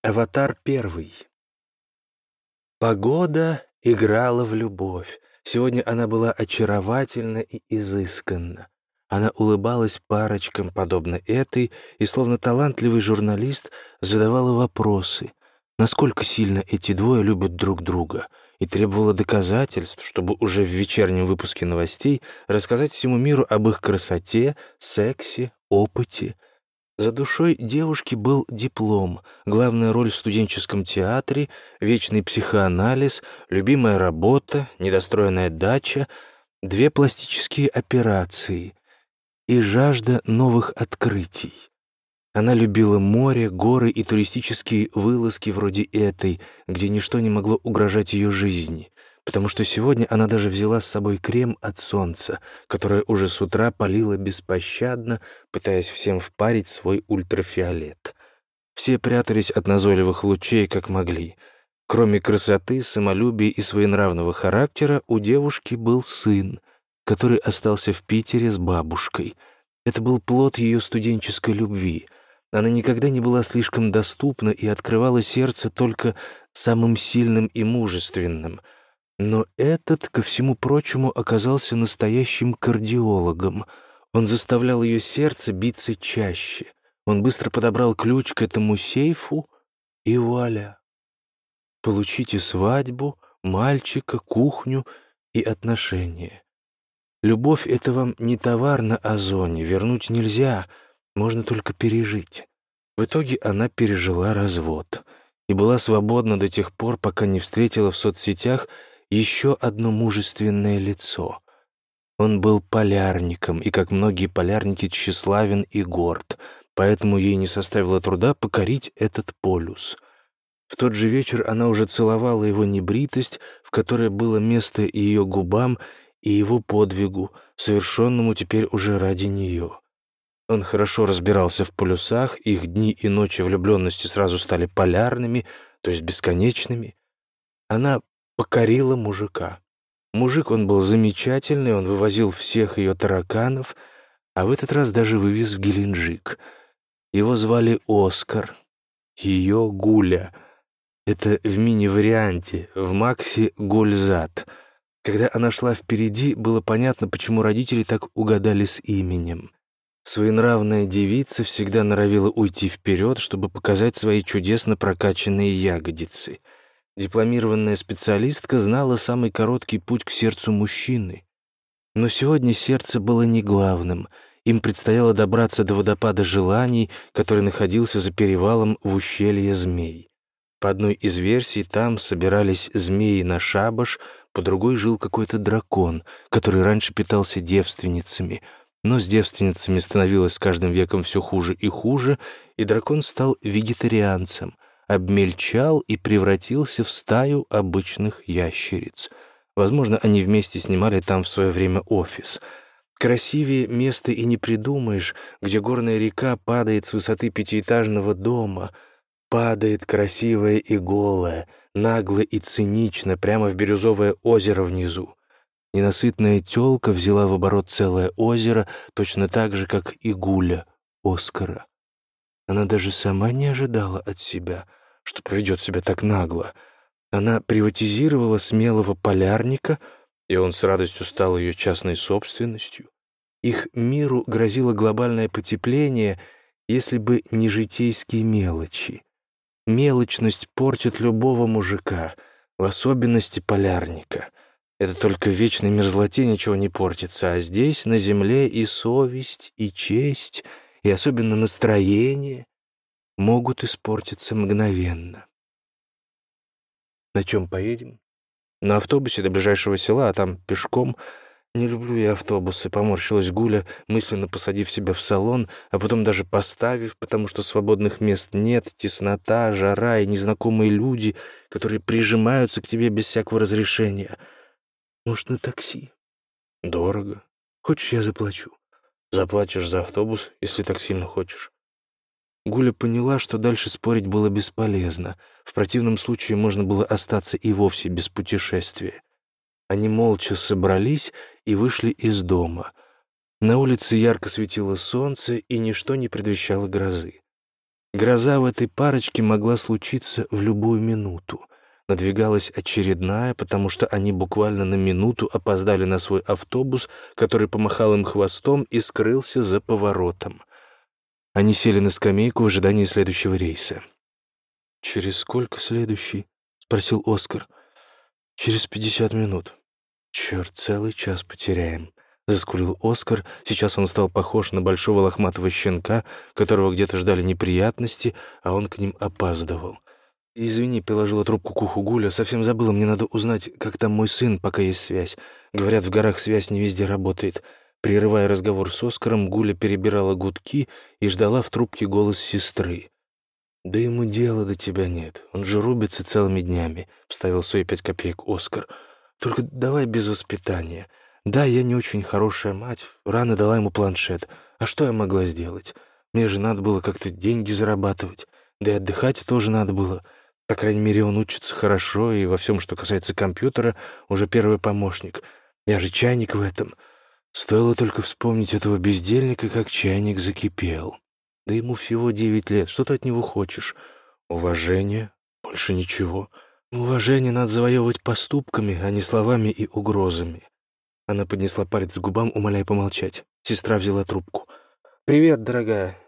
Аватар первый. Погода играла в любовь. Сегодня она была очаровательна и изысканна. Она улыбалась парочкам, подобно этой, и, словно талантливый журналист, задавала вопросы, насколько сильно эти двое любят друг друга, и требовала доказательств, чтобы уже в вечернем выпуске новостей рассказать всему миру об их красоте, сексе, опыте — за душой девушки был диплом, главная роль в студенческом театре, вечный психоанализ, любимая работа, недостроенная дача, две пластические операции и жажда новых открытий. Она любила море, горы и туристические вылазки вроде этой, где ничто не могло угрожать ее жизни потому что сегодня она даже взяла с собой крем от солнца, которое уже с утра палило беспощадно, пытаясь всем впарить свой ультрафиолет. Все прятались от назойливых лучей, как могли. Кроме красоты, самолюбия и своенравного характера, у девушки был сын, который остался в Питере с бабушкой. Это был плод ее студенческой любви — она никогда не была слишком доступна и открывала сердце только самым сильным и мужественным — но этот, ко всему прочему, оказался настоящим кардиологом. Он заставлял ее сердце биться чаще. Он быстро подобрал ключ к этому сейфу, и вуаля. Получите свадьбу, мальчика, кухню и отношения. Любовь — это вам не товар на озоне, вернуть нельзя, можно только пережить. В итоге она пережила развод и была свободна до тех пор, пока не встретила в соцсетях еще одно мужественное лицо. Он был полярником, и, как многие полярники, тщеславен и горд, поэтому ей не составило труда покорить этот полюс. В тот же вечер она уже целовала его небритость, в которой было место и ее губам, и его подвигу, совершенному теперь уже ради нее. Он хорошо разбирался в полюсах, их дни и ночи влюбленности сразу стали полярными, то есть бесконечными. Она покорила мужика. Мужик он был замечательный, он вывозил всех ее тараканов, а в этот раз даже вывез в Геленджик. Его звали Оскар, ее Гуля. Это в мини-варианте, в Максе Гользат. Когда она шла впереди, было понятно, почему родители так угадали с именем. Своенравная девица всегда норовила уйти вперед, чтобы показать свои чудесно прокачанные ягодицы — Дипломированная специалистка знала самый короткий путь к сердцу мужчины. Но сегодня сердце было не главным. Им предстояло добраться до водопада желаний, который находился за перевалом в ущелье змей. По одной из версий там собирались змеи на шабаш, по другой жил какой-то дракон, который раньше питался девственницами. Но с девственницами становилось с каждым веком все хуже и хуже, и дракон стал вегетарианцем — обмельчал и превратился в стаю обычных ящериц. Возможно, они вместе снимали там в свое время офис. Красивее места и не придумаешь, где горная река падает с высоты пятиэтажного дома, падает красивая и голая, нагло и цинично, прямо в бирюзовое озеро внизу. Ненасытная тёлка взяла в оборот целое озеро, точно так же, как и Гуля Оскара. Она даже сама не ожидала от себя — что поведет себя так нагло. Она приватизировала смелого полярника, и он с радостью стал ее частной собственностью. Их миру грозило глобальное потепление, если бы не житейские мелочи. Мелочность портит любого мужика, в особенности полярника. Это только в вечной мерзлоте ничего не портится, а здесь, на земле, и совесть, и честь, и особенно настроение могут испортиться мгновенно. На чем поедем? На автобусе до ближайшего села, а там пешком. Не люблю я автобусы, поморщилась Гуля, мысленно посадив себя в салон, а потом даже поставив, потому что свободных мест нет, теснота, жара и незнакомые люди, которые прижимаются к тебе без всякого разрешения. Может, на такси? Дорого. Хочешь, я заплачу? Заплатишь за автобус, если так сильно хочешь. Гуля поняла, что дальше спорить было бесполезно. В противном случае можно было остаться и вовсе без путешествия. Они молча собрались и вышли из дома. На улице ярко светило солнце, и ничто не предвещало грозы. Гроза в этой парочке могла случиться в любую минуту. Надвигалась очередная, потому что они буквально на минуту опоздали на свой автобус, который помахал им хвостом и скрылся за поворотом. Они сели на скамейку в ожидании следующего рейса. «Через сколько следующий?» — спросил Оскар. «Через пятьдесят минут». «Черт, целый час потеряем», — заскулил Оскар. Сейчас он стал похож на большого лохматого щенка, которого где-то ждали неприятности, а он к ним опаздывал. «Извини», — приложила трубку к уху Гуля, — «совсем забыла, мне надо узнать, как там мой сын, пока есть связь. Говорят, в горах связь не везде работает». Прерывая разговор с Оскаром, Гуля перебирала гудки и ждала в трубке голос сестры. «Да ему дела до тебя нет. Он же рубится целыми днями», — вставил свои пять копеек Оскар. «Только давай без воспитания. Да, я не очень хорошая мать. Рано дала ему планшет. А что я могла сделать? Мне же надо было как-то деньги зарабатывать. Да и отдыхать тоже надо было. По крайней мере, он учится хорошо, и во всем, что касается компьютера, уже первый помощник. Я же чайник в этом. Стоило только вспомнить этого бездельника, как чайник закипел». Да ему всего девять лет. Что ты от него хочешь? Уважение? Больше ничего. Уважение надо завоевывать поступками, а не словами и угрозами. Она поднесла палец к губам, умоляя помолчать. Сестра взяла трубку. «Привет, дорогая.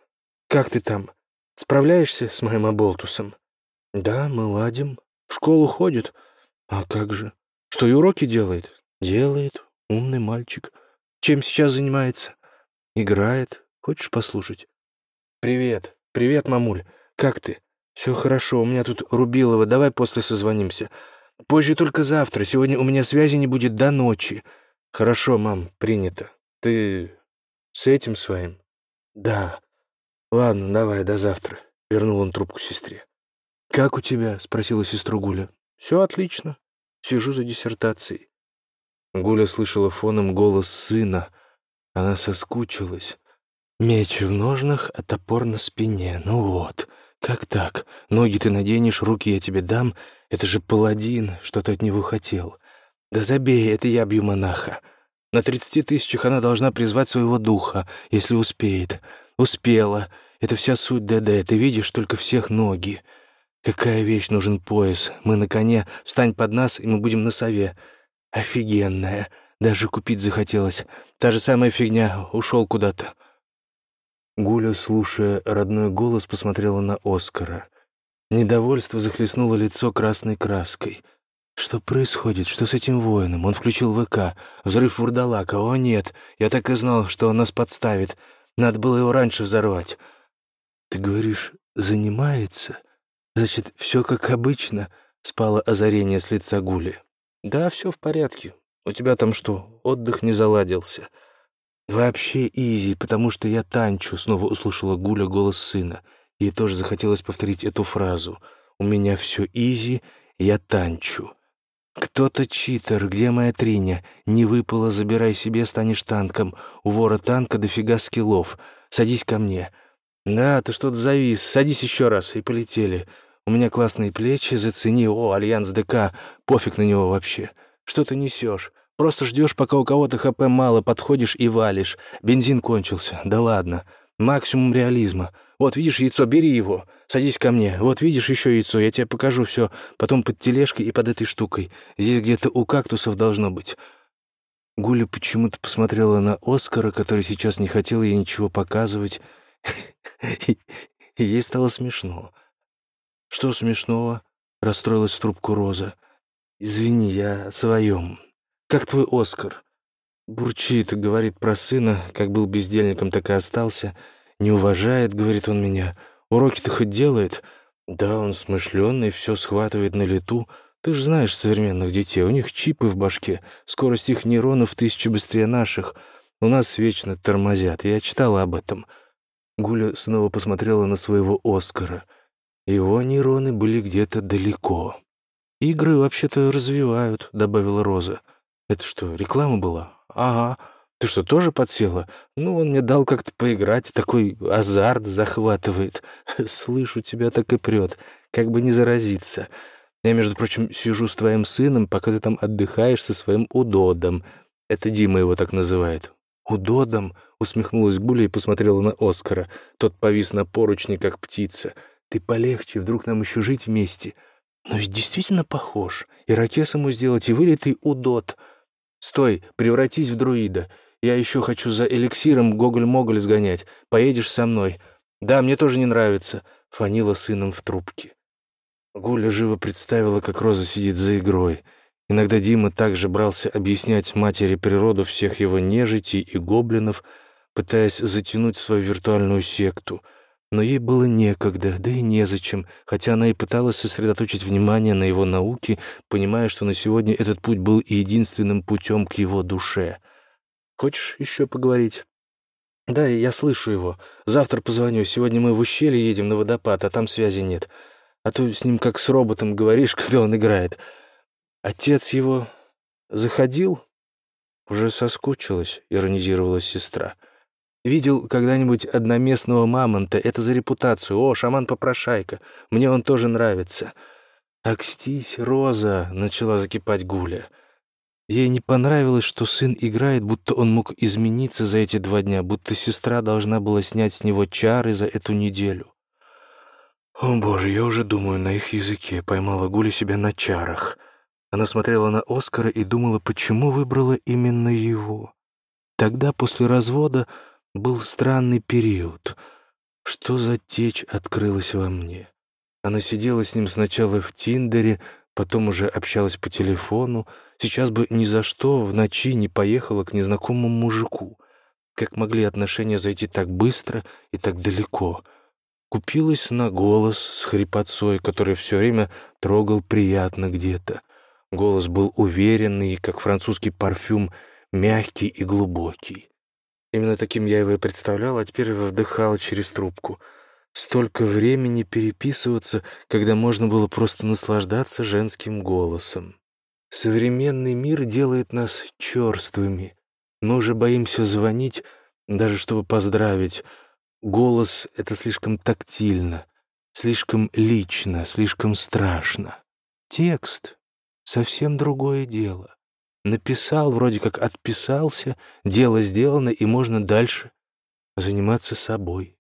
Как ты там? Справляешься с моим оболтусом?» «Да, мы ладим. В школу ходит. А как же? Что, и уроки делает?» «Делает. Умный мальчик. Чем сейчас занимается?» «Играет. Хочешь послушать?» «Привет. Привет, мамуль. Как ты?» «Все хорошо. У меня тут Рубилова. Давай после созвонимся. Позже только завтра. Сегодня у меня связи не будет до ночи». «Хорошо, мам. Принято. Ты с этим своим?» «Да. Ладно, давай, до завтра». Вернул он трубку сестре. «Как у тебя?» — спросила сестру Гуля. «Все отлично. Сижу за диссертацией». Гуля слышала фоном голос сына. Она соскучилась. Меч в ножнах, а топор на спине. Ну вот, как так? Ноги ты наденешь, руки я тебе дам. Это же паладин, что ты от него хотел. Да забей, это я бью монаха. На тридцати тысячах она должна призвать своего духа, если успеет. Успела. Это вся суть ДД. Ты видишь только всех ноги. Какая вещь нужен пояс? Мы на коне, встань под нас, и мы будем на сове. Офигенная. Даже купить захотелось. Та же самая фигня, ушел куда-то. Гуля, слушая родной голос, посмотрела на Оскара. Недовольство захлестнуло лицо красной краской. «Что происходит? Что с этим воином? Он включил ВК. Взрыв вурдалака. О, нет! Я так и знал, что он нас подставит. Надо было его раньше взорвать». «Ты говоришь, занимается? Значит, все как обычно?» — спало озарение с лица Гули. «Да, все в порядке. У тебя там что, отдых не заладился?» «Вообще easy, потому что я танчу», — снова услышала Гуля голос сына. Ей тоже захотелось повторить эту фразу. «У меня все easy, я танчу». «Кто-то читер, где моя триня? Не выпало, забирай себе, станешь танком. У вора танка дофига скиллов. Садись ко мне». «Да, ты что-то завис. Садись еще раз». И полетели. «У меня классные плечи, зацени. О, Альянс ДК. Пофиг на него вообще. Что ты несешь? Просто ждешь, пока у кого-то ХП мало, подходишь и валишь. Бензин кончился. Да ладно. Максимум реализма. Вот видишь яйцо, бери его. Садись ко мне. Вот видишь еще яйцо, я тебе покажу все. Потом под тележкой и под этой штукой. Здесь где-то у кактусов должно быть. Гуля почему-то посмотрела на Оскара, который сейчас не хотел ей ничего показывать. Ей стало смешно. «Что смешного?» — расстроилась в трубку Роза. «Извини, я о своем. «Как твой Оскар?» Бурчит, говорит про сына, как был бездельником, так и остался. Не уважает, говорит он меня. Уроки-то хоть делает? Да, он смышленый, все схватывает на лету. Ты же знаешь современных детей, у них чипы в башке, скорость их нейронов тысячи быстрее наших. У нас вечно тормозят, я читала об этом. Гуля снова посмотрела на своего Оскара. Его нейроны были где-то далеко. «Игры вообще-то развивают», — добавила Роза. «Это что, реклама была?» «Ага. Ты что, тоже подсела?» «Ну, он мне дал как-то поиграть, такой азарт захватывает. Слышу, тебя так и прет, как бы не заразиться. Я, между прочим, сижу с твоим сыном, пока ты там отдыхаешь со своим удодом. Это Дима его так называет. «Удодом?» — усмехнулась Гуля и посмотрела на Оскара. Тот повис на поручне, как птица. «Ты полегче, вдруг нам еще жить вместе?» «Но ведь действительно похож. Ирокез ему сделать и вылитый удот. Стой, превратись в друида. Я еще хочу за эликсиром Гоголь-Моголь сгонять. Поедешь со мной?» «Да, мне тоже не нравится», — фанила сыном в трубке. Гуля живо представила, как Роза сидит за игрой. Иногда Дима также брался объяснять матери природу всех его нежитей и гоблинов, пытаясь затянуть свою виртуальную секту. Но ей было некогда, да и незачем, хотя она и пыталась сосредоточить внимание на его науке, понимая, что на сегодня этот путь был единственным путем к его душе. «Хочешь еще поговорить?» «Да, я слышу его. Завтра позвоню. Сегодня мы в ущелье едем на водопад, а там связи нет. А то с ним как с роботом говоришь, когда он играет. Отец его заходил? Уже соскучилась, иронизировала сестра. Видел когда-нибудь одноместного мамонта? Это за репутацию. О, шаман-попрошайка. Мне он тоже нравится. «Акстись, Роза!» — начала закипать Гуля. Ей не понравилось, что сын играет, будто он мог измениться за эти два дня, будто сестра должна была снять с него чары за эту неделю. «О, боже, я уже думаю на их языке», — поймала Гуля себя на чарах. Она смотрела на Оскара и думала, почему выбрала именно его. Тогда, после развода, был странный период. Что за течь открылась во мне? Она сидела с ним сначала в Тиндере, потом уже общалась по телефону, Сейчас бы ни за что в ночи не поехала к незнакомому мужику. Как могли отношения зайти так быстро и так далеко? Купилась на голос с хрипотцой, который все время трогал приятно где-то. Голос был уверенный, как французский парфюм, мягкий и глубокий. Именно таким я его и представлял, а теперь вдыхал через трубку. Столько времени переписываться, когда можно было просто наслаждаться женским голосом. Современный мир делает нас черствыми. Мы уже боимся звонить, даже чтобы поздравить. Голос — это слишком тактильно, слишком лично, слишком страшно. Текст — совсем другое дело. Написал, вроде как отписался, дело сделано, и можно дальше заниматься собой.